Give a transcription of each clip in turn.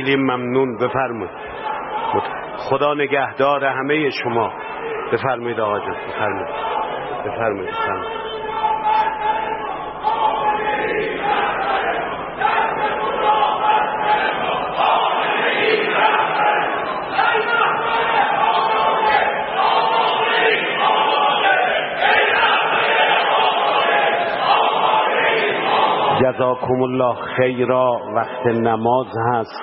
خیلی ممنون. بفرمایید. خدا نگهدار همه شما. بفرمایید آقا جان. بفرمایید. بفرمایید. جزاکم الله خیرا. وقت نماز هست.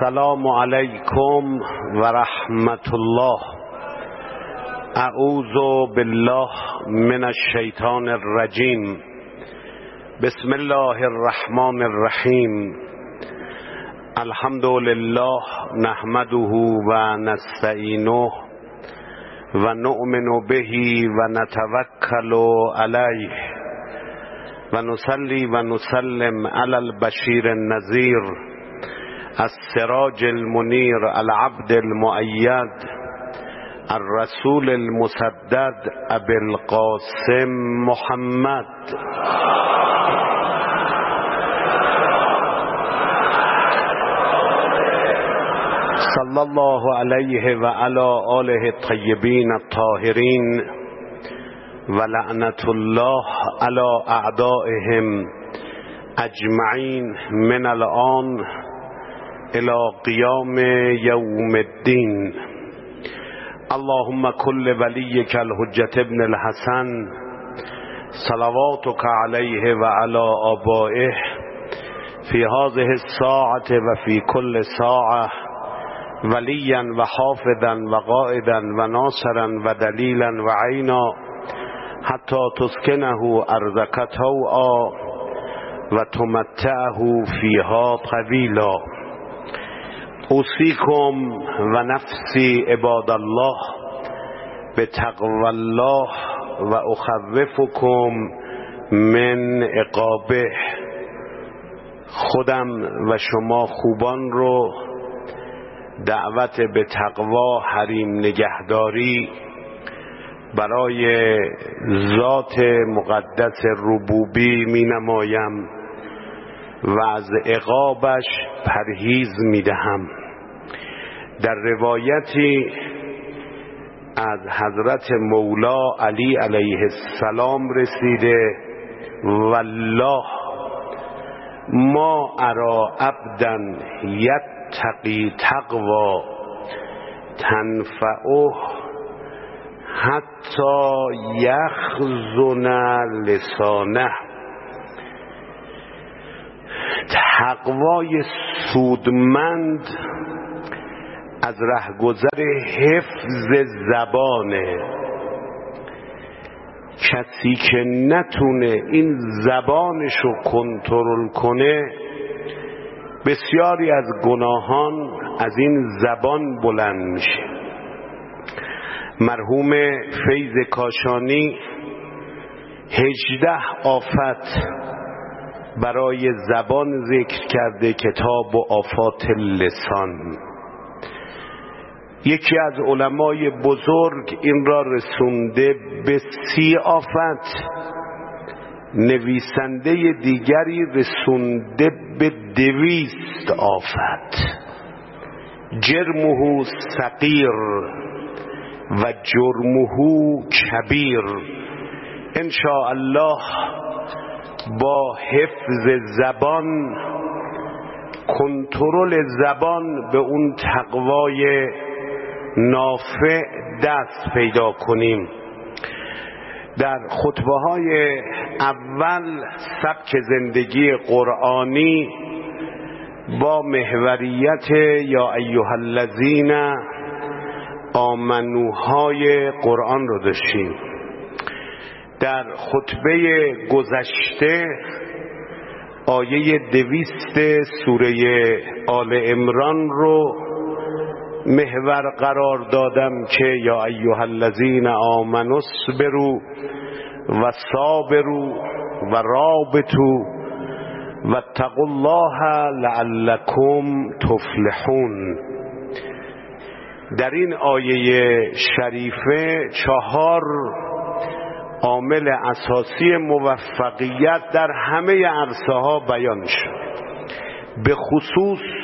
السلام علیکم و رحمت الله. اعوذ بالله من الشیطان الرجیم. بسم الله الرحمن الرحیم. الحمد لله نحمده و نستعینه و نؤمن به و نتوکل علیه و نصلی و نسلم علی البشیر النذیر. السراج المنیر العبد المؤید الرسول المسدد ابي القاسم محمد. صلى الله عليه وعلى آله الطيبين الطاهرين ولعنة الله على أعدائهم أجمعين من الآن إلى قيام يوم الدين. اللهم كل وليك الحجة ابن الحسن. صلواتك عليه وعلى آبائه. في هذه الساعة وفي كل ساعة. وليا وحافظا وقائدا وناصرا ودليلا وعينا. حتى تسكنه أرضك توأ وتمتعه فيها طويلا. اوصیکم و نفسی عباد الله به تقوی الله و اخوفکم من عقابه. خودم و شما خوبان رو دعوت به تقوا حریم نگهداری برای ذات مقدس ربوبی می نمایم و از عقابش پرهیز می دهم در روایتی از حضرت مولا علی علیه السلام رسیده والله ما ارا عبدا یت تقی تقوا تنفعه حتی یخزن لسانه. تقوای سودمند از رهگذر حفظ زبانه کسی که نتونه این زبانش رو کنترل کنه بسیاری از گناهان از این زبان بلند میشه. مرحوم فیض کاشانی هجده آفت برای زبان ذکر کرده کتاب و آفات لسان. یکی از علمای بزرگ این را رسونده به سی آفت نویسنده دیگری رسونده به دویست آفت. جرمه سقیر و جرمه کبیر. الله با حفظ زبان کنترل زبان به اون تقوای نافع دست پیدا کنیم. در خطبه های اول سبک زندگی قرآنی با محوریت یا ایها الذین آمنوهای قرآن رو داشتیم. در خطبه گذشته آیه دویست سوره آل امران رو محور قرار دادم که یا ایها الذین آمنوا اصبروا و صابروا و رابطوا و اتقوا الله لعلکم تفلحون. در این آیه شریفه چهار عامل اساسی موفقیت در همه عرصه ها بیان شد. به خصوص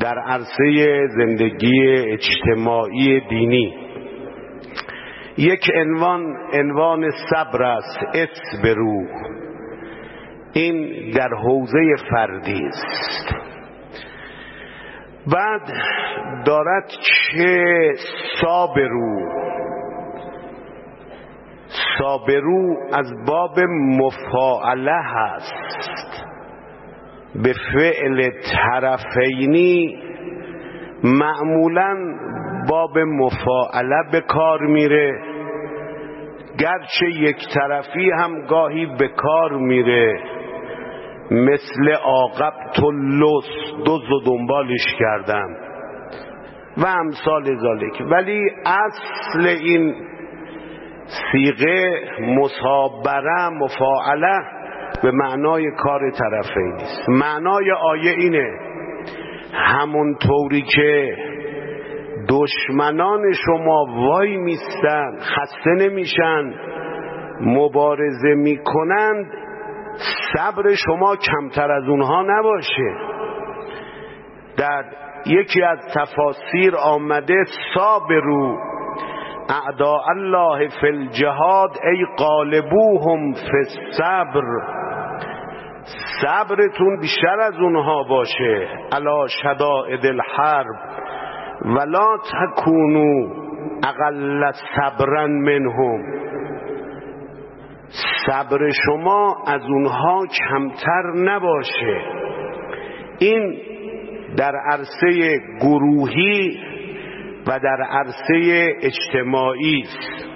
در عرصه زندگی اجتماعی دینی. یک عنوان عنوان صبر است اصبرو این در حوزه فردی است. بعد دارد چه صابرو صابرو از باب مفاعله هست. به فعل طرفینی معمولا باب مفاعله به کار میره. گرچه یک طرفی هم گاهی به کار میره. مثل آقب تو لس دوز و دنبالش کردم. و امثال ذالک ولی اصل این سیغه مصابره مفاعله به معنای کار طرفین نیست. معنای آیه اینه همونطوری که دشمنان شما وای میستن خسته نمیشن مبارزه می‌کنند صبر شما کمتر از اونها نباشه. در یکی از تفاسیر آمده صابرو اعداء الله فی الجهاد ای قالبوهم فی الصبر. صبرتون بیشتر از اونها باشه. علا شدائد الحرب ولا تکونو اقل صبرا منهم. صبر شما از اونها کمتر نباشه. این در عرصه گروهی و در عرصه اجتماعی است.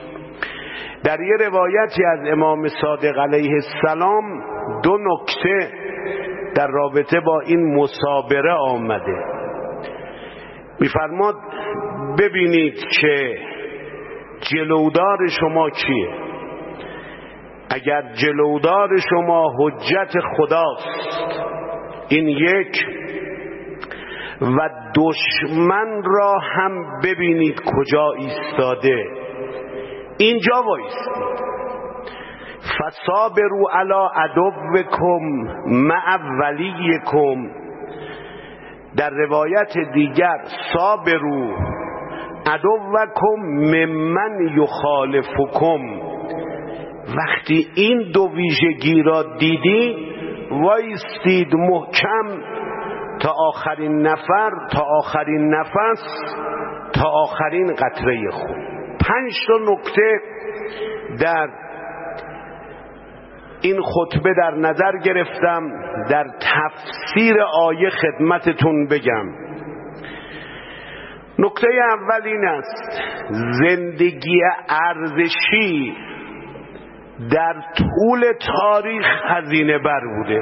در یه روایتی از امام صادق علیه السلام دو نکته در رابطه با این مصابره آمده. میفرماد ببینید که جلودار شما کیه. اگر جلودار شما حجت خداست این یک و دشمن را هم ببینید کجا ایستاده. اینجا وایستید فصابرو علا عدوکم مع ولیکم. در روایت دیگر صابرو عدوکم ممن یخالفکم. وقتی این دو ویژگی را دیدی وایستید محکم تا آخرین نفر تا آخرین نفس تا آخرین قطره خون. پنج تا نکته در این خطبه در نظر گرفتم در تفسیر آیه خدمتتون بگم. نکته اول این است زندگی ارزشی در طول تاریخ هزینه بر بوده.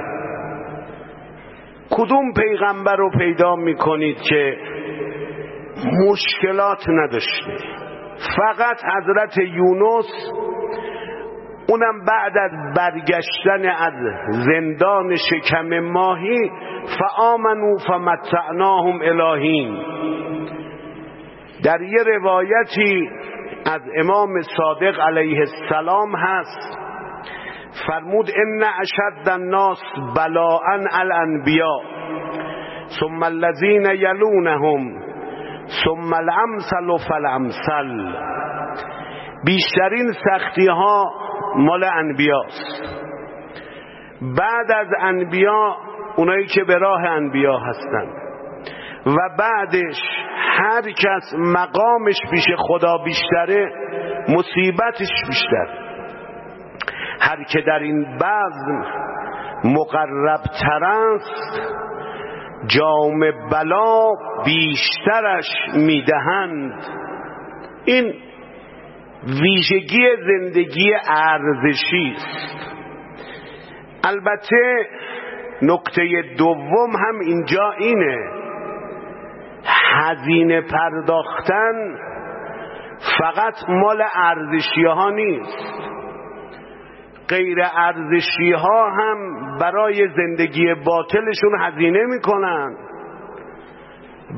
کدوم پیغمبر رو پیدا می‌کنید که مشکلات نداشته؟ فقط حضرت یونس اونم بعد از برگشتن از زندان شکم ماهی فآمنو فمتعناهم الهین. در یه روایتی از امام صادق علیه السلام هست فرمود ان اشد الناس بلاء الانبیاء ثم الذين يلونهم ثم الامثل فالامثل. بیشترین سختی ها مال انبیاست بعد از انبیا اونایی که به راه انبیا هستن. و بعدش هر کس مقامش پیش خدا بیشتره مصیبتش بیشتر. هر که در این بزم مقرب است جام بلا بیشترش می‌دهند. این ویژگی زندگی ارزشی است. البته نکته دوم هم اینجا اینه. هزینه پرداختن فقط مال ارزشی ها نیست. غیر ارزشی ها هم برای زندگی باطلشون هزینه می‌کنن.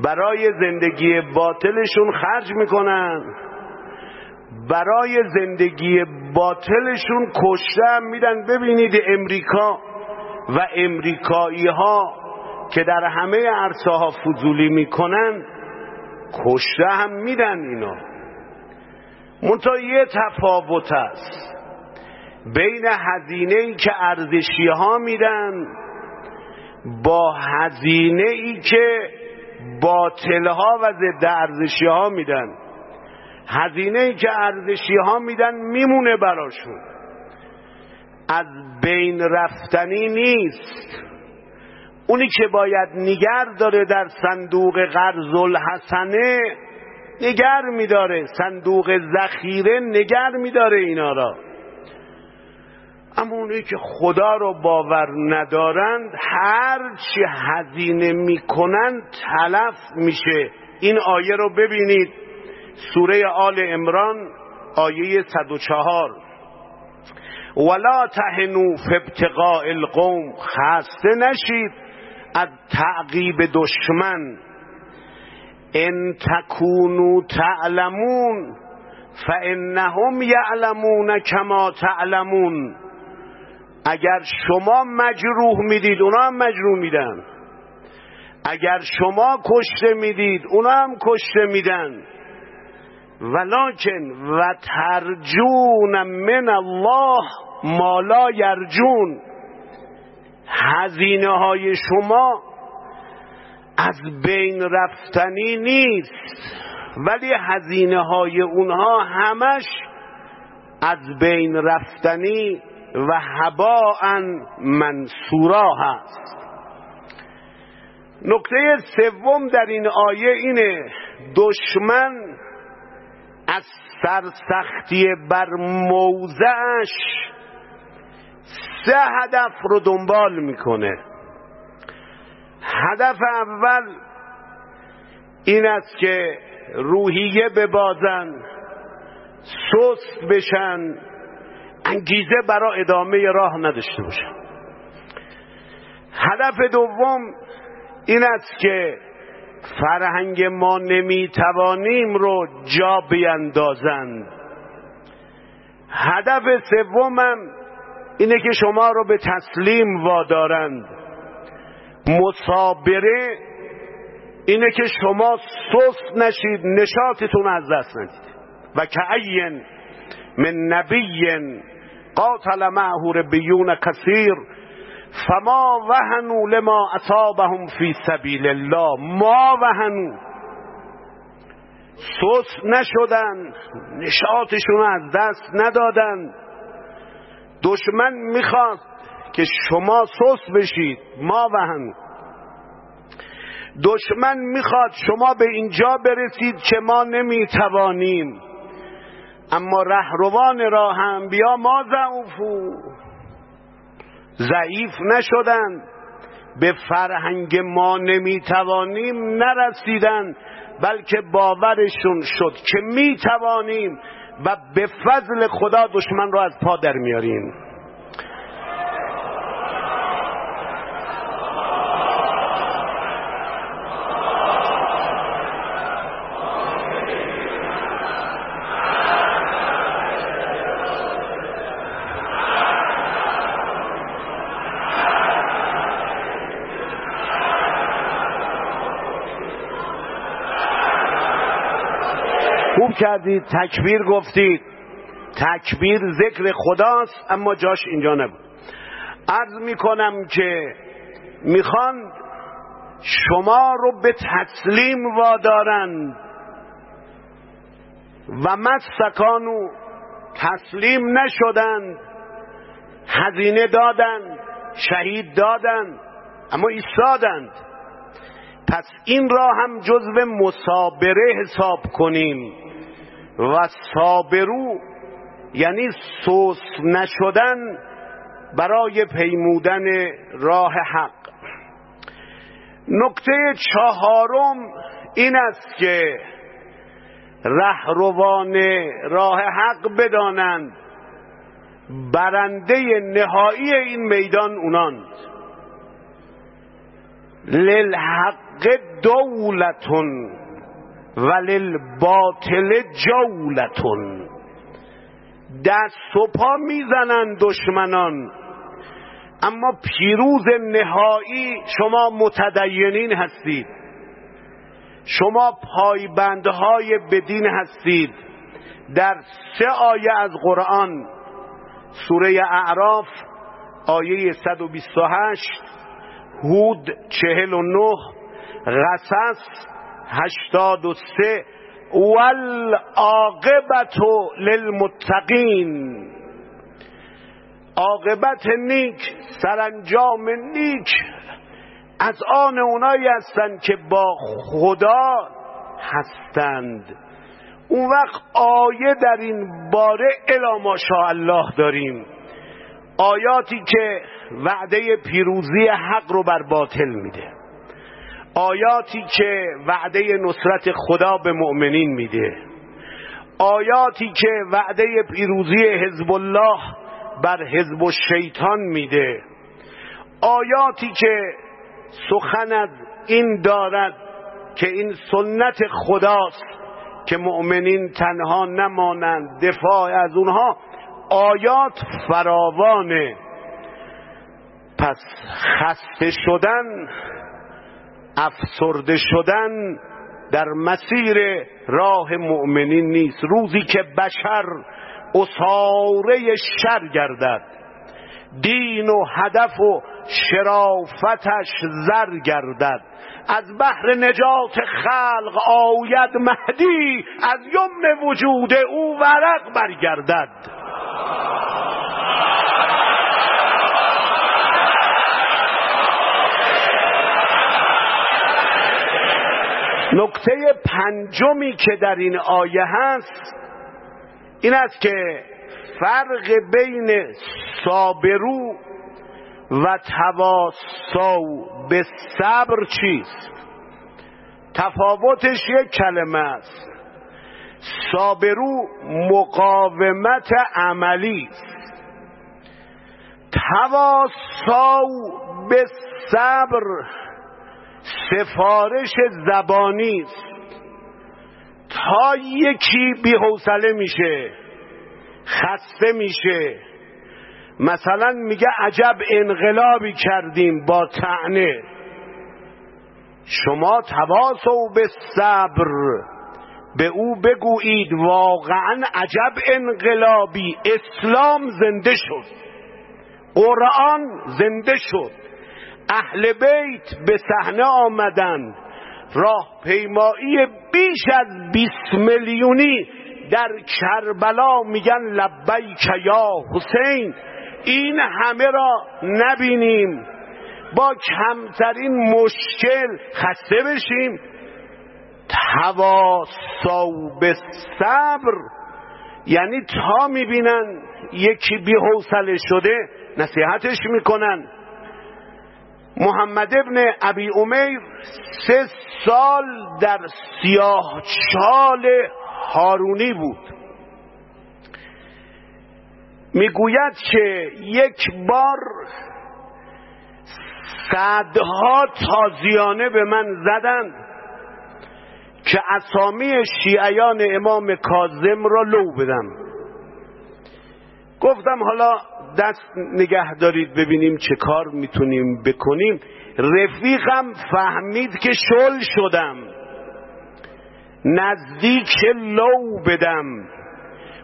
برای زندگی باطلشون خرج می‌کنن. برای زندگی باطلشون کشته هم میدن. ببینید امریکا و امریکایی ها که در همه عرصه ها فضولی می‌کنن کشته هم میدن اینا منتها یه تفاوت است بین هزینه ای که ارزشی ها میدن با هزینه ای که باطل ها و ضد ارزشی ها میدن. هزینه ای که ارزشی ها میدن میمونه براشون. از بین رفتنی نیست. اونی که باید نگر داره در صندوق قرض الحسنه نگر میداره. صندوق ذخیره نگر میداره اینا را. اما اونی که خدا رو باور ندارند هر چی هزینه می‌کنند تلف میشه. این آیه رو ببینید. سوره آل امران آیه 104 ولا تهنو فی ابتقاء القوم خسته نشید از تعقیب دشمن. ان تکونو تعلمون فانهم یعلمون کما تعلمون. اگر شما مجروح می‌دید اونا هم مجروح میدن. اگر شما کشته می‌دید اونا هم کشته میدن. ولکن و ترجون من الله مالا یرجون. هزینه های شما از بین رفتنی نیست ولی هزینه های اونها همش از بین رفتنی و هباء منصورا هست. نکته سوم در این آیه اینه دشمن از سرسختی بر موضعش سه هدف رو دنبال می‌کنه. هدف اول این است که روحیه ببازن سست بشن انگیزه برای ادامه راه نداشته باشن. هدف دوم این است که فرهنگ ما نمی‌توانیم رو جا بیندازند. هدف سومم اینه که شما رو به تسلیم وادارند. مصابره اینه که شما سست نشید نشاطتون از دست ندید. و که من نبی قاتل معه ربیون کثیر فما وهنوا لما اصابهم فی سبیل الله. ما وهنوا. سست نشدن نشاطشون از دست ندادن. دشمن می‌خواد که شما سست بشید ما وهن دشمن می‌خواد شما به اینجا برسید که ما نمی‌توانیم. اما رهروان راه انبیا ما ضعفو. ضعیف نشدن. به فرهنگ ما نمی‌توانیم نرسیدن بلکه باورشون شد که می‌توانیم و به فضل خدا دشمن را از پا در میاریم. کردید تکبیر گفتید. تکبیر ذکر خداست اما جاش اینجا نبود. عرض می‌کنم که می‌خوان شما رو به تسلیم وادارند و مسکانو تسلیم نشدند هزینه دادند شهید دادند اما ایستادند پس این را هم جزو مسابره حساب کنیم. و صابرو یعنی سوس نشدن برای پیمودن راه حق. نکته چهارم این است که رهروان راه حق بدانند. برنده نهایی این میدان اوناند للحق دولتون. وللباطل جولتون. دست و پا می‌زنن دشمنان. اما پیروز نهایی شما متدینین هستید. شما پایبندهای بدین هستید. در سه آیه از قرآن سوره اعراف آیه 128 هود 49 غسس 83 والعاقبت للمتقین. عاقبت نیک سرانجام نیک. از آن اونایی هستند که با خدا هستند. اون وقت آیه در این باره الا الله داریم. آیاتی که وعده پیروزی حق رو بر باطل میده. آیاتی که وعده نصرت خدا به مؤمنین میده. آیاتی که وعده پیروزی حزب الله بر حزب شیطان میده. آیاتی که سخن از این دارد که این سنت خداست که مؤمنین تنها نمانند دفاع از اونها آیات فراوانه. پس خسته شدن افسرده شدن در مسیر راه مؤمنین نیست. روزی که بشر اصاره شر گردد دین و هدف و شرافتش زر گردد. از بحر نجات خلق آید مهدی از یم وجود او ورق برگردد. نکته پنجمی که در این آیه هست این است که فرق بین صابرو و تواسو به صبر چیست؟ تفاوتش یک کلمه است. صابرو مقاومت عملی است. تواسو به صبر سفارش زبانی است. تا یکی بیحوصله میشه خسته میشه. مثلا میگه عجب انقلابی کردیم با تعنه شما تواسو به صبر به او بگویید واقعا عجب انقلابی. اسلام زنده شد. قرآن زنده شد. اهل بیت به صحنه آمدند راه پیمایی بیش از 20 میلیونی در کربلا میگن لبیک یا حسین. این همه را نبینیم. با کمترین مشکل خسته بشیم. تواسو به صبر. یعنی تا می‌بینن یکی بی حوصله شده نصیحتش می‌کنن. محمد ابن ابی امیر سه سال در سیاه چال هارونی بود. می‌گوید که یک بار صدها تازیانه به من زدند که اسامی شیعیان امام کاظم را لو بدم. گفتم حالا دست نگه دارید ببینیم چه کار می‌تونیم بکنیم. رفیقم فهمید که شل شدم. نزدیک لو بدم.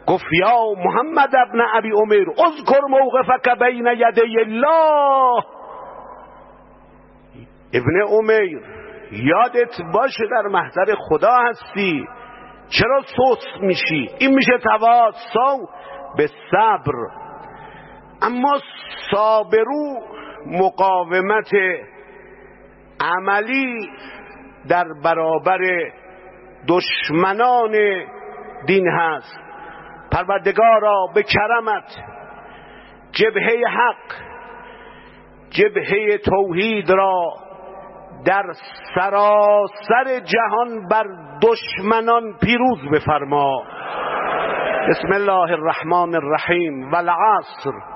گفت یا محمد ابن ابی امیر اذکر موقفک بین یدی الله. ابن امیر یادت باشه در محضر خدا هستی. چرا سوس میشی؟ این میشه تواسو به صبر. اما صابرو مقاومت عملی در برابر دشمنان دین هست. پروردگارا به کرمت جبهه حق جبهه توحید را در سراسر جهان بر دشمنان پیروز بفرما. بسم الله الرحمن الرحیم. والعصر.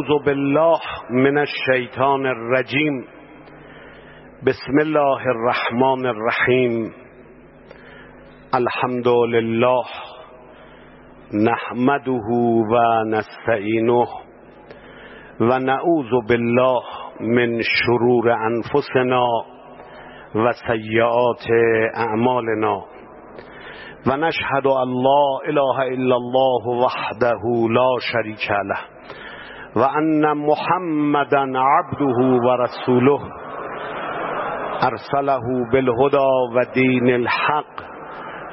اعوذ بالله من الشیطان الرجیم. بسم الله الرحمن الرحیم. الحمد لله نحمده و نستعینه و نعوذ بالله من شرور انفسنا و سیئات اعمالنا. و نشهد ان لا اله الا الله وحده لا شریک له. و ان محمدا عبده و رسوله ارسله بالهدى و دین الحق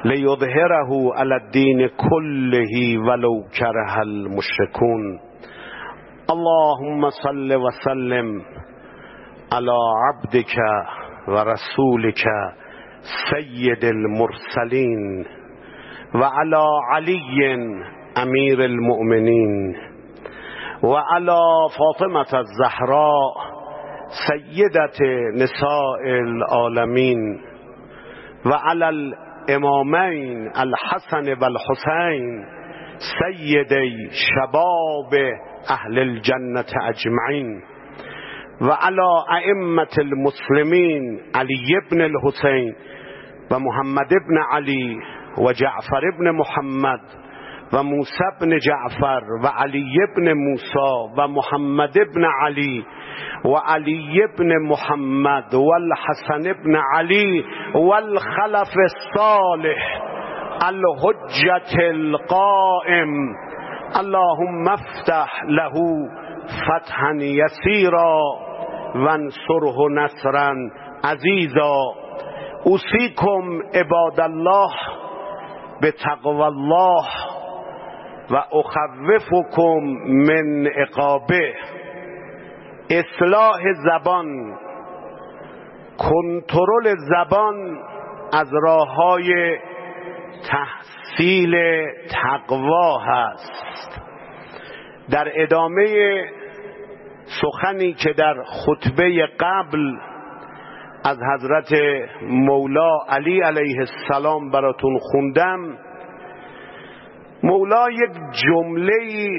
لیظهره علی الدین كله ولو كره المشركون. اللهم صل وسلم على عبدك ورسولك سید المرسلین و علی علی امیر المؤمنین و علی فاطمه الزهراء سیدت نساء العالمین و علی الامامین الحسن و الحسین سیدی شباب اهل الجنة اجمعین و علی ائمه المسلمین علی ابن الحسین و محمد ابن علی و جعفر ابن محمد و موسی ابن جعفر و علی ابن موسی و محمد ابن علی و علی ابن محمد و الحسن ابن علی و الخلف الصالح الحجة القائم اللهم افتح له فتحا يسيرا وانصره نصرا عزيزا اوصيكم عباد الله به الله. و اخوفکم من عقابه. اصلاح زبان کنترل زبان از راه های تحصیل تقوا هست. در ادامه سخنی که در خطبه قبل از حضرت مولا علی علیه السلام براتون خوندم مولا یک جمله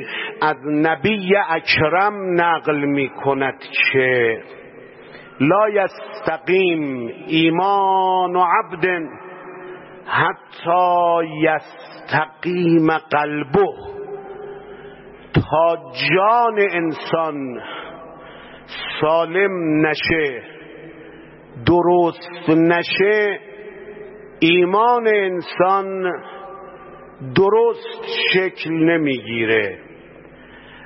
از نبی اکرم نقل می کند که لا یستقیم ایمان و عبد حتی یستقیم قلبه. تا جان انسان سالم نشه درست نشه ایمان انسان درست شکل نمی‌گیره.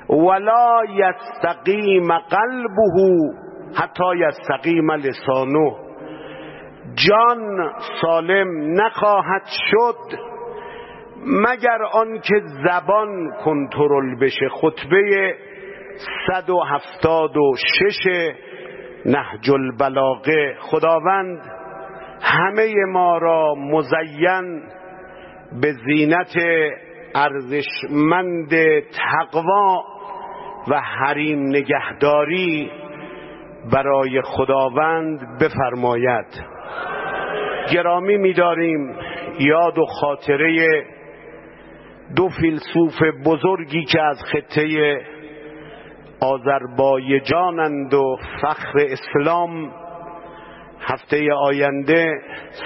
ولا یستقیم قلبه حتی یستقیم لسانه. جان سالم نخواهد شد مگر آنکه زبان کنترل بشه. خطبه 176 نهج البلاغه. خداوند همه ما را مزین به زینت ارزشمند تقوا و حریم نگهداری برای خداوند بفرماید. گرامی می‌داریم یاد و خاطره دو فیلسوف بزرگی که از خطه آذربایجانند و فخر اسلام هفته آینده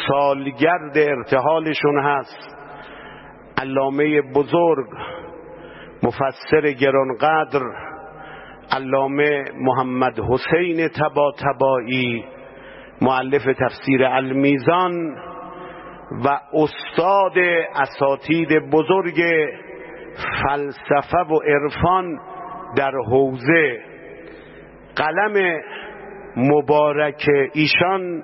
سالگرد ارتحالشون هست. علامه بزرگ مفسر گرانقدر علامه محمد حسین تبا تبایی معلف تفسیر المیزان و استاد اساتید بزرگ فلسفه و عرفان در حوزه. قلم مبارک ایشان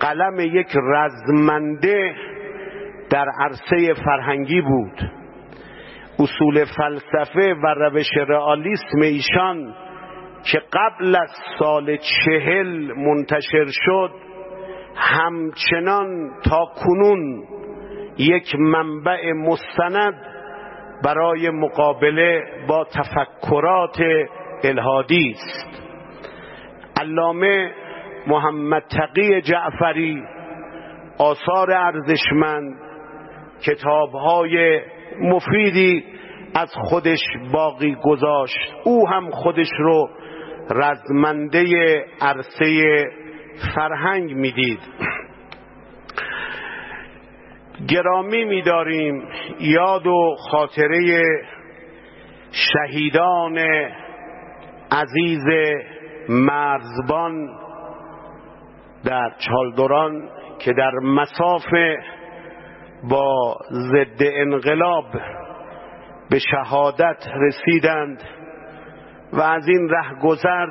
قلم یک رزمنده در عرصه فرهنگی بود. اصول فلسفه و روش رئالیسم ایشان که قبل از سال چهل منتشر شد همچنان تا کنون یک منبع مستند برای مقابله با تفکرات الهادی است. علامه محمد تقی جعفری آثار ارزشمند کتابهای مفیدی از خودش باقی گذاشت. او هم خودش رو رزمنده عرصه فرهنگ می‌دید. گرامی میداریم. یاد و خاطره شهیدان عزیز مرزبان در چالدوران که در مساف با ضد انقلاب به شهادت رسیدند و از این گذر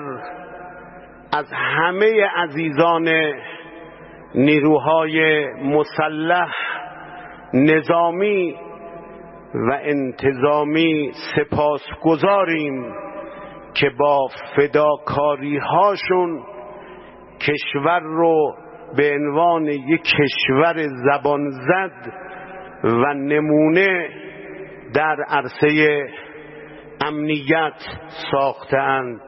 از همه عزیزان نیروهای مسلح نظامی و انتظامی سپاس گذاریم که با فداکاری هاشون کشور رو به عنوان یک کشور زبان زد و نمونه در عرصه امنیت ساختند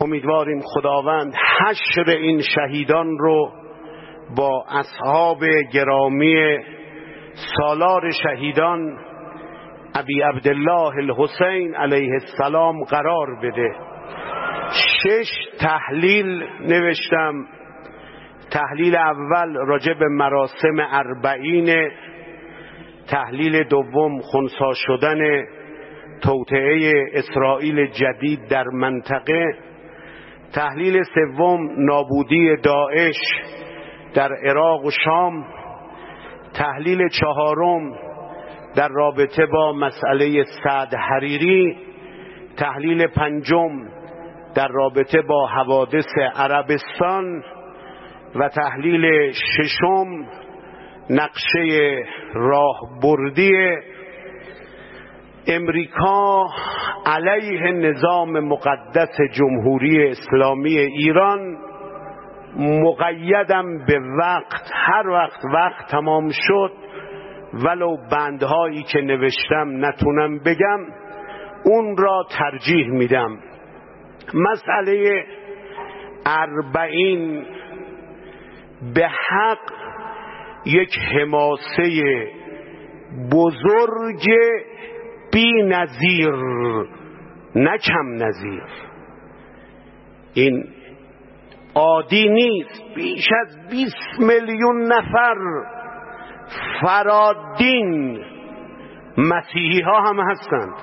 امیدواریم خداوند حشر این شهیدان رو با اصحاب گرامی سالار شهیدان ابی عبدالله الحسین علیه السلام قرار بده. شش تحلیل نوشتم. تحلیل اول راجع به مراسم اربعین تحلیل دوم خونسا شدن توطعه اسرائیل جدید در منطقه. تحلیل سوم نابودی داعش در عراق و شام. تحلیل چهارم در رابطه با مسئله سعد حریری. تحلیل پنجم در رابطه با حوادث عربستان. و تحلیل ششم نقشه راهبردی امریکا علیه نظام مقدس جمهوری اسلامی ایران مقیدم به وقت هر وقت وقت تمام شد ولو بندهایی که نوشتم نتونم بگم اون را ترجیح میدم. مسئله اربعین به حق یک حماسه بزرگ بی نظیر نه کم نظیر. این عادی نیست. بیش از 20 میلیون نفر فرادین مسیحی ها هم هستند.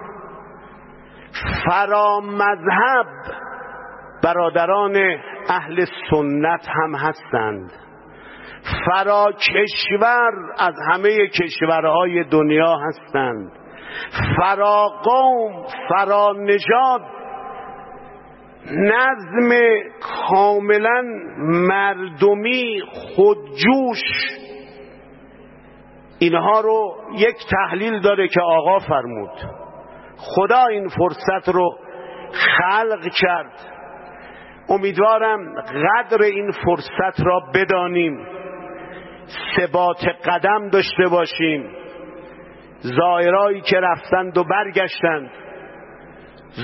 فرامذهب برادران اهل سنت هم هستند. فرا کشور از همه کشورهای دنیا هستند. فرا قوم فرا نژاد نظم کاملا مردمی خودجوش اینها رو یک تحلیل داره که آقا فرمود. خدا این فرصت رو خلق کرد. امیدوارم قدر این فرصت را بدانیم. ثبات قدم داشته باشیم. زائرهایی که رفتند و برگشتند.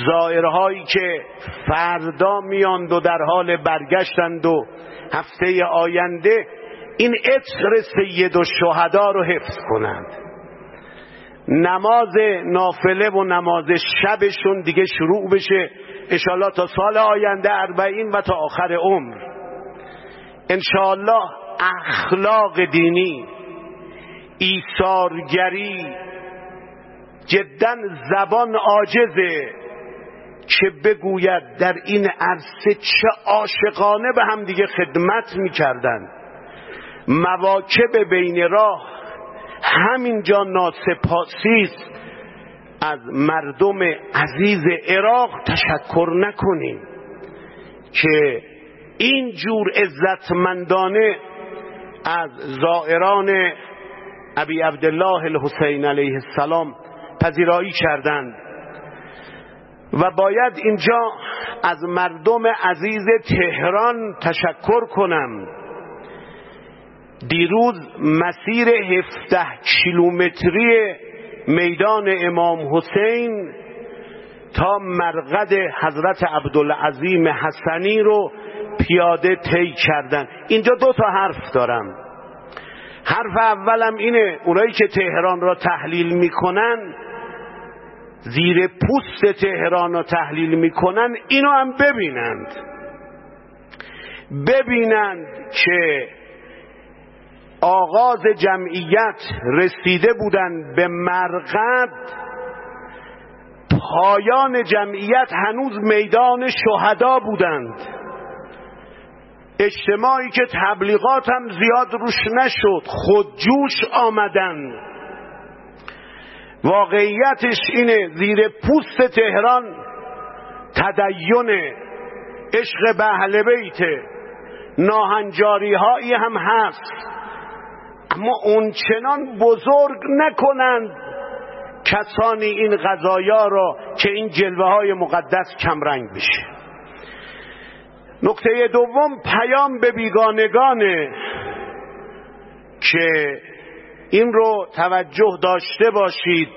زائرهایی که فردا میاند و در حال برگشتند و هفته آینده این اطر سید و شهدا رو حفظ کنند. نماز نافله و نماز شبشون دیگه شروع بشه انشالله تا سال آینده اربعین و تا آخر عمر. انشالله اخلاق دینی ایثارگری جدا زبان عاجزه که بگوید در این عرصه چه عاشقانه به هم دیگه خدمت می‌کردن. مواکب بین راه همینجا ناسپاسی از مردم عزیز عراق تشکر نکنیم که این جور عزتمندانه از زائران ابی عبدالله الحسین علیه السلام پذیرایی کردند. و باید اینجا از مردم عزیز تهران تشکر کنم. دیروز مسیر 17 کیلومتری میدان امام حسین تا مرقد حضرت عبدالعظیم حسنی رو پیاده طی کردن. اینجا دو تا حرف دارم. حرف اولم اینه اونایی که تهران را تحلیل می‌کنن زیر پوست تهران رو تحلیل می‌کنن اینو هم ببینند. ببینند که آغاز جمعیت رسیده بودند به مرقد پایان جمعیت هنوز میدان شهدا بودند. اجتماعی که تبلیغات هم زیاد روش نشد خودجوش آمدن. واقعیتش اینه زیر پوست تهران تدین عشق به بیت ناهنجاری هایی هم هست اما اونچنان بزرگ نکنند. کسانی این غذایا را که این جلوه های مقدس کمرنگ بشه. نکته دوم پیام به بیگانگانه که این رو توجه داشته باشید.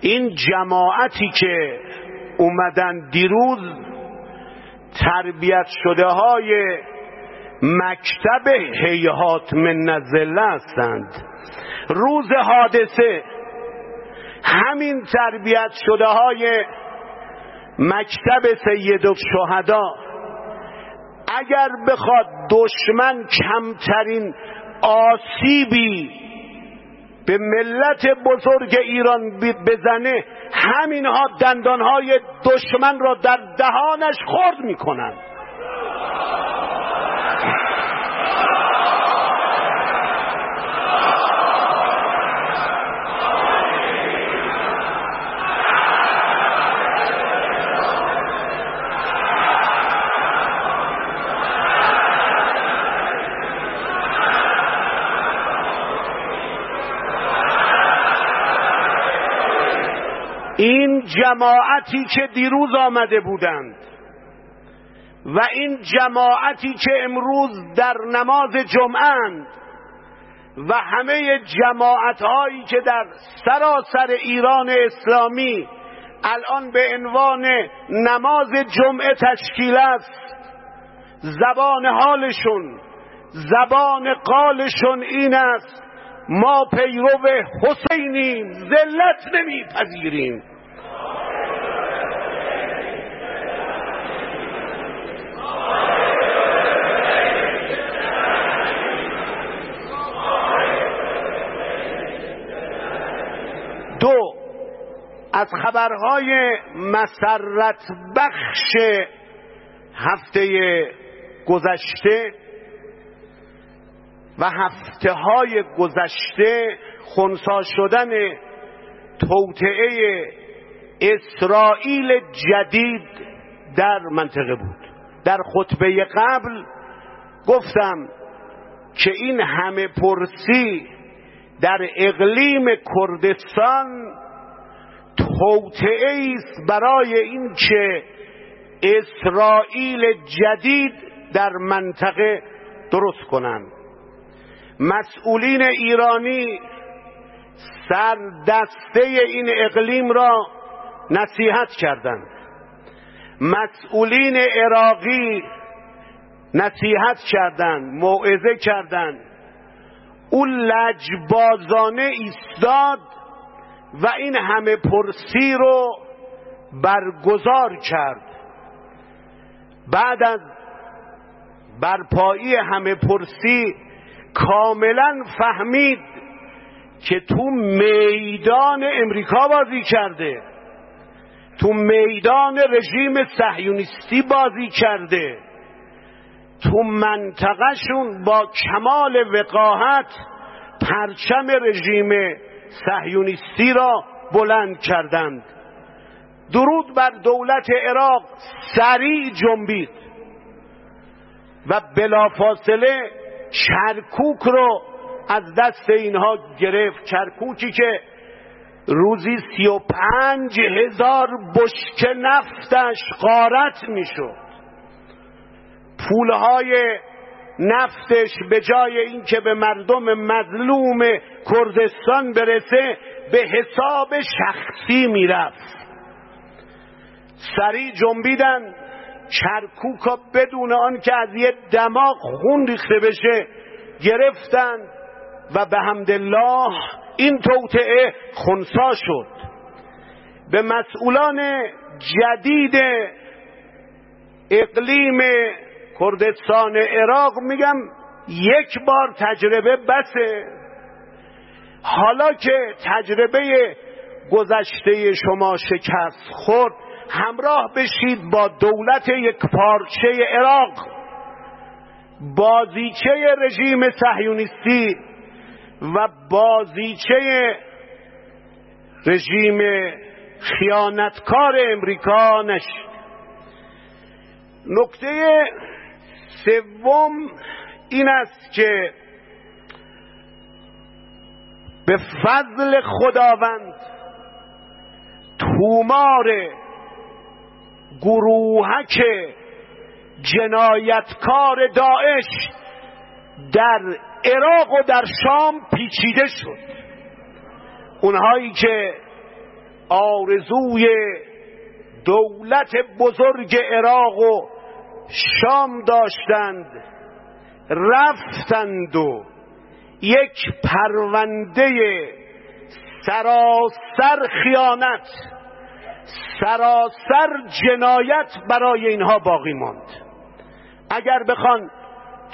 این جماعتی که اومدن دیروز تربیت شده های مکتب هیهات من نزله هستند. روز حادثه همین تربیت شده های مکتب سید شهدا اگر بخواد دشمن کمترین آسیبی به ملت بزرگ ایران بزنه همینها دندانهای دشمن را در دهانش خورد می‌کنند جماعتی که دیروز آمده بودند و این جماعتی که امروز در نماز جمعند و همه جماعت هایی که در سراسر ایران اسلامی الان به عنوان نماز جمعه تشکیل است زبان حالشون زبان قالشون این است ما پیرو حسینیم ذلت نمیپذیریم. دو از خبرهای مسرت بخش هفته گذشته و هفته های گذشته خونسا شدن توطعه اسرائیل جدید در منطقه بود. در خطبه قبل گفتم که این همه پرسی در اقلیم کردستان توطعه است برای اینکه اسرائیل جدید در منطقه درست کنند. مسئولین ایرانی سر دسته این اقلیم را نصیحت کردند. مسئولین عراقی نصیحت کردند موعظه کردند. او لجبازانه ایستاد و این همه پرسی رو برگزار کرد. بعد از برپایی همه پرسی کاملا فهمید که تو میدان امریکا بازی کرده. تو میدان رژیم صهیونیستی بازی کرده. تو منطقهشون با کمال وقاحت پرچم رژیم صهیونیستی را بلند کردند. درود بر دولت عراق سریع جنبید و بلافاصله چرکوک رو از دست اینها گرفت. چرکوکی که روزی سی و پنج هزار بشک نفتش غارت می‌شد. پولهای نفتش به جای اینکه به مردم مظلوم کردستان برسه به حساب شخصی می‌رفت. سریع جنبیدن چرکوکا بدون آن که از یه دماغ خون ریخته بشه گرفتن و به حمدالله این توطعه خونسا شد. به مسئولان جدید اقلیم کردستان عراق میگم یک بار تجربه بسه. حالا که تجربه گذشته شما شکست خورد همراه بشید با دولت یک پارچه عراق بازیچه رژیم صهیونیستی و بازیچه رژیم خیانتکار امریکا نشید. نکته سوم این است که به فضل خداوند تومار گروهک جنایتکار داعش در عراق و در شام پیچیده شد. اونهایی که آرزوی دولت بزرگ عراق و شام داشتند رفتند و یک پرونده سراسر خیانت سراسر جنایت برای اینها باقی ماند. اگر بخوان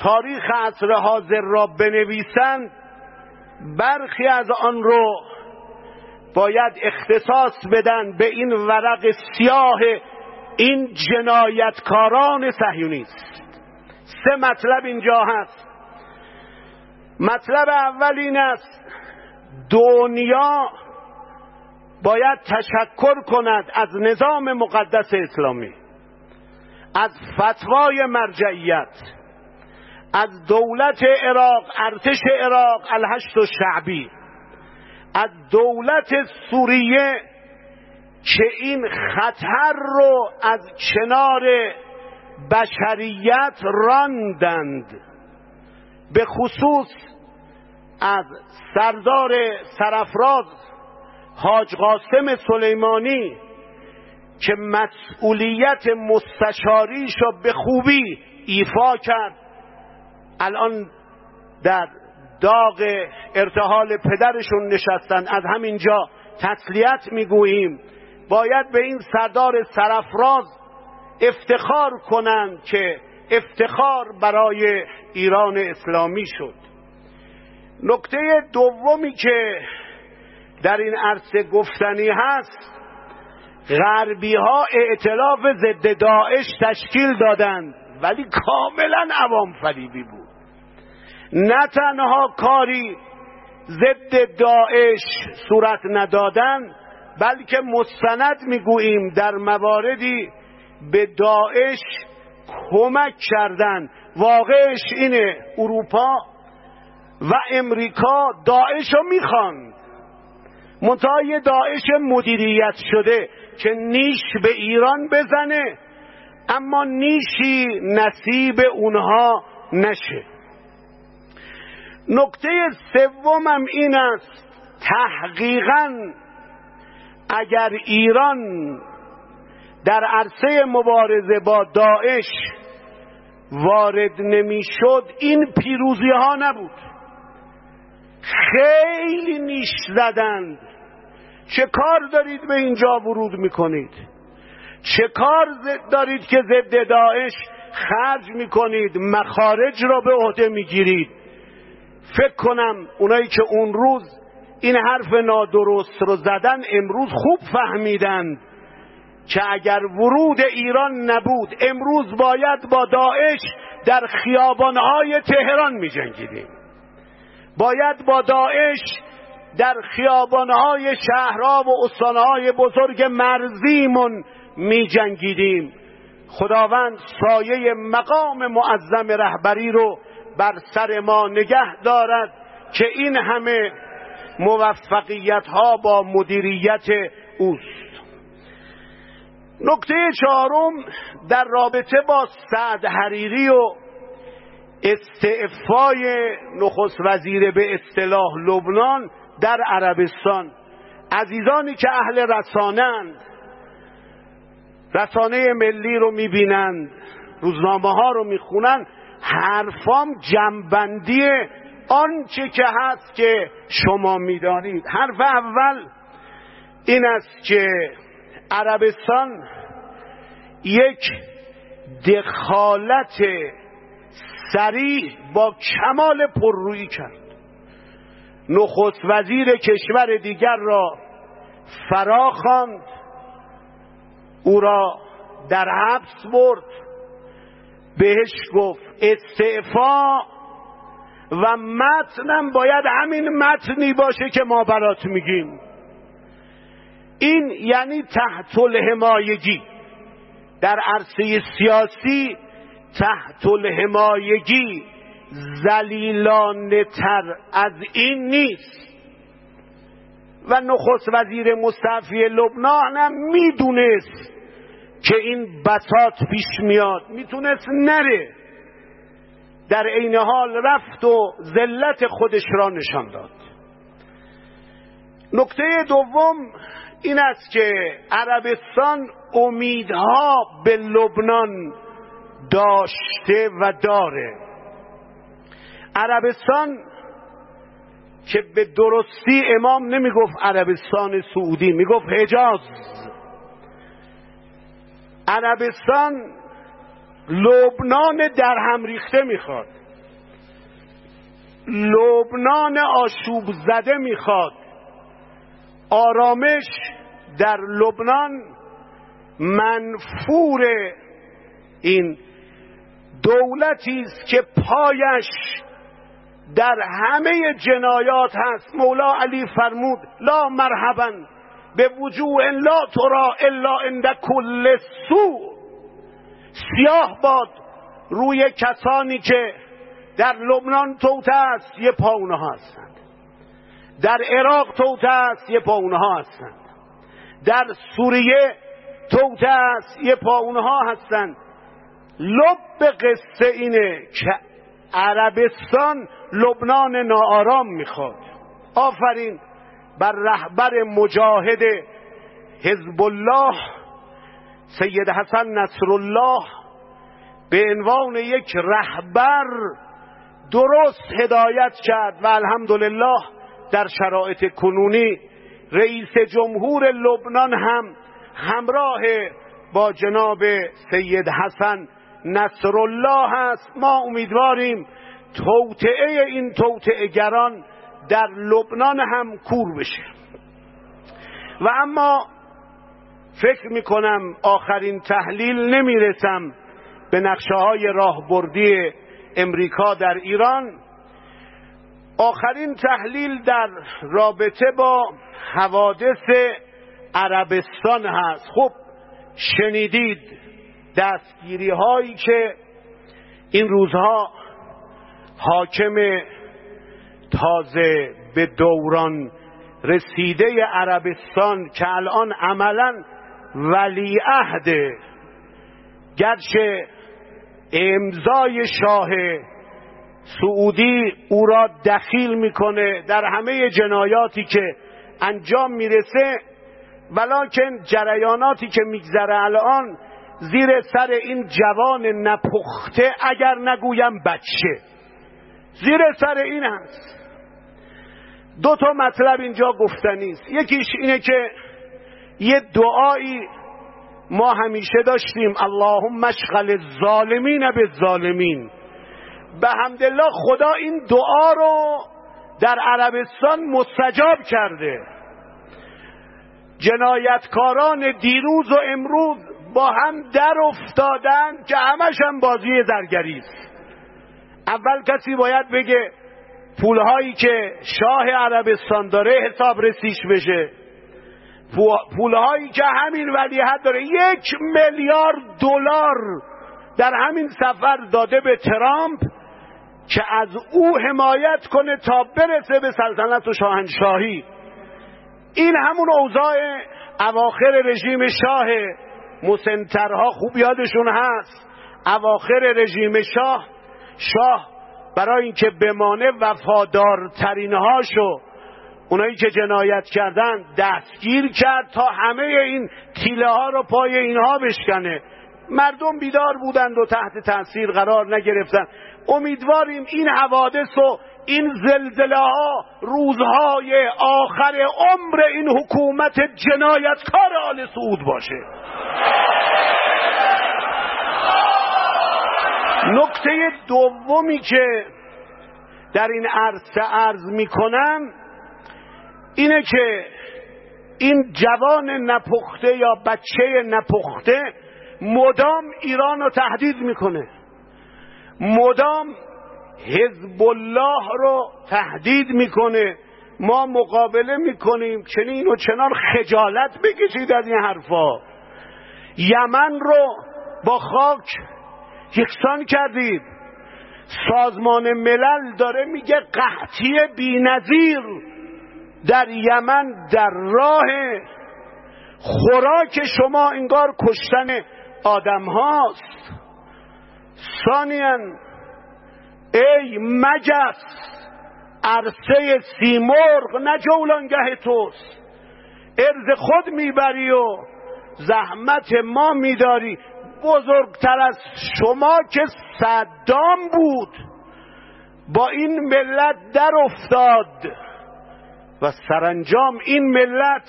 تاریخ عصر حاضر را بنویسند برخی از آن رو باید اختصاص بدن به این ورق سیاه این جنایتکاران صهیونیست. سه مطلب اینجا هست. مطلب اول این است دنیا باید تشکر کند از نظام مقدس اسلامی از فتوای مرجعیت از دولت عراق ارتش عراق الهشت و شعبی از دولت سوریه که این خطر رو از کنار بشریت راندند. به خصوص از سردار سرفراز حاج قاسم سلیمانی که مسئولیت مستشاریش را به خوبی ایفا کرد. الان در داغ ارتحال پدرشون نشستن. از همینجا تسلیت می‌گوییم. باید به این سردار سرفراز افتخار کنند که افتخار برای ایران اسلامی شد. نکته دومی که در این عرصه گفتنی هست غربی ها اعتلاف ضد داعش تشکیل دادند ولی کاملا عوام فریبی بود. نه تنها کاری ضد داعش صورت ندادن بلکه مستند می‌گوییم در مواردی به داعش کمک کردن. واقعش اینه اروپا و امریکا داعش رو می‌خوان منتهای داعش مدیریت شده که نیش به ایران بزنه اما نیشی نصیب اونها نشه. نکته سومم این است تحقیقا اگر ایران در عرصه مبارزه با داعش وارد نمی‌شد این پیروزی ها نبود. خیلی نیش زدند. چه کار دارید به اینجا ورود می‌کنید؟ چه کار دارید که ضد داعش خرج می‌کنید؟ مخارج را به عهده می‌گیرید. فکر کنم اونایی که اون روز این حرف نادرست رو زدن امروز خوب فهمیدند که اگر ورود ایران نبود امروز باید با داعش در خیابانهای تهران می جنگیدیم باید با داعش در خیابانهای شهرها و استانهای بزرگ مرزیمون می جنگیدیم خداوند سایه مقام معظم رهبری رو بر سر ما نگه دارد که این همه موفقیت ها با مدیریت اوست. نکته چهارم در رابطه با سعد حریری و استعفای نخست وزیر به اصطلاح لبنان در عربستان. عزیزانی که اهل رسانند رسانه ملی رو می‌بینند روزنامه ها رو می‌خونند حرفام جنبندی آنچه که هست که شما می‌دانید. حرف اول این است که عربستان یک دخالت سریح با کمال پررویی کرد. نخست وزیر کشور دیگر را فرا خواند. او را در حبس برد. بهش گفت استعفا و متنم باید همین متنی باشه که ما برات میگیم. این یعنی تحت الحمایگی. در عرصه سیاسی تحت الحمایگی زلیلانه تر از این نیست. و نخست وزیر مستعفی لبنان هم می‌دونست که این بساط پیش میاد. می‌تونست نره. در عین حال رفت و ذلت خودش را نشان داد. نکته دوم این است که عربستان امیدها به لبنان داشته و داره. عربستان که به درستی امام نمی‌گفت عربستان سعودی می‌گفت حجاز. عربستان لبنان در هم ریخته می‌خواد. لبنان آشوب زده می‌خواد. آرامش در لبنان منفور این دولتی است که پایش در همه جنایات هست. مولا علی فرمود لا مرحبا به وجوه لا ترا الا عند کل سو سیاه باد روی کسانی که در لبنان توته است یه پا اونها هستند. در عراق توته است یه پا اونها هستند. در سوریه توته است یه پا اونها هستند. لب قصه اینه که عربستان لبنان ناآرام می‌خواد. آفرین بر رهبر مجاهد حزب الله. سید حسن نصرالله به عنوان یک رهبر درست هدایت کرد و الحمدلله در شرایط کنونی رئیس جمهور لبنان هم همراه با جناب سید حسن نصرالله است ما امیدواریم توطعه این توطعه گران در لبنان هم کور بشه. و اما فکر می‌کنم آخرین تحلیل نمی‌رسم به نقشه های راهبردی امریکا در ایران. آخرین تحلیل در رابطه با حوادث عربستان هست. خب شنیدید دستگیری هایی که این روزها حاکم تازه به دوران رسیده عربستان که الان عملا ولیعهد گرچه امضای شاه سعودی او را دخیل می‌کنه در همه جنایاتی که انجام می‌رسه ولکن جریاناتی که میگذره الان زیر سر این جوان نپخته اگر نگویم بچه. زیر سر این هست. دو تا مطلب اینجا گفتنی است. یکیش اینه که یه دعایی ما همیشه داشتیم اللهم مشغل الظالمین به ظالمین به همدلله خدا این دعا رو در عربستان مستجاب کرده. جنایتکاران دیروز و امروز با هم در افتادن که همش هم بازی زرگری است. اول کسی باید بگه پولهایی که شاه عربستان داره حساب رسیش بشه. پولهایی که همین ولیحت داره. یک میلیارد دلار در همین سفر داده به ترامپ که از او حمایت کنه تا برسه به سلطنت و شاهنشاهی. این همون اوضاع اواخر رژیم شاه. مسنترها خوب یادشون هست. اواخر رژیم شاه شاه برای اینکه بمانه وفادارترین هاشو اونایی که جنایت کردن دستگیر کرد تا همه این تیله ها رو پای اینها بشکنه. مردم بیدار بودند و تحت تاثیر قرار نگرفتن. امیدواریم این حوادث رو این زلزله ها روزهای آخر عمر این حکومت جنایتکار آل سعود باشه. نکته دومی که در این عرصه عرض می‌کنم اینه که این جوان نپخته یا بچه نپخته مدام ایران رو تهدید می‌کنه. مدام حزب الله رو تهدید می‌کنه. ما مقابله می‌کنیم چنین و چنان خجالت بکشید از این حرفا. یمن رو با خاک یکسان کردید. سازمان ملل داره میگه قحطی بینظیر در یمن در راه خوراک شما انگار کشتن آدم هاست ثانیان ای مجس عرصه سیمرغ نه جولانگه توست. ارز خود می‌بری و زحمت ما میداری. بزرگتر از شما که صدام بود. با این ملت در افتاد. و سرانجام این ملت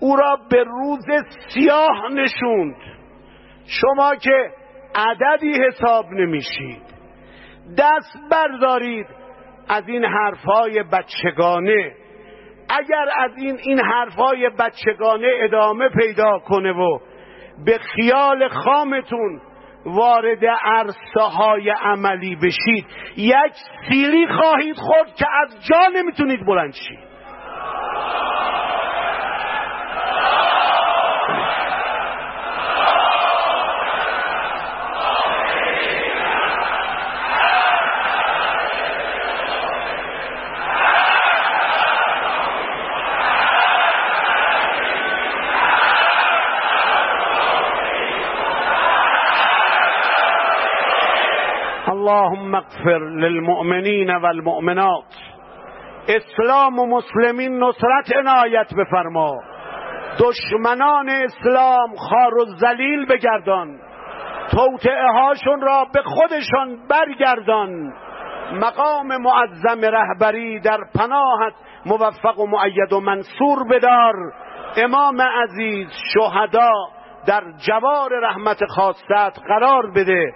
او را به روز سیاه نشوند. شما که عددی حساب نمیشید دست بردارید از این حرفهای بچگانه. اگر از این این حرفهای بچگانه ادامه پیدا کنه و به خیال خامتون وارد عرصه های عملی بشید یک سیلی خواهید خورد که از جا نمی‌تونید بلند شید. اللهم اغفر للمؤمنين والمؤمنات. اسلام و مسلمین نصرت عنایت بفرما. دشمنان اسلام خار و زلیل بگردان. توطعه هاشون را به خودشان برگردان. مقام معظم رهبری در پناهت موفق و معید و منصور بدار. امام عزیز شهدا در جوار رحمت خواستت قرار بده.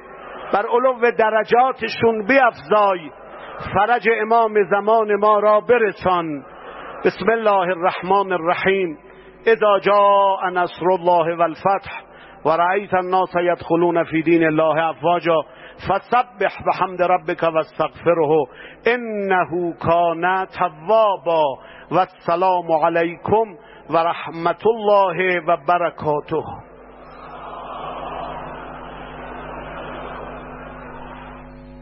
بر علو درجاتشون بیافزای فرج امام زمان ما را برسان. بسم الله الرحمن الرحیم. اذا جاء نصر الله والفتح ورأيت الناس يدخلون في دين الله افواجا فسبح بحمد ربك واستغفره انه كان توابا. والسلام عليكم ورحمة الله وبركاته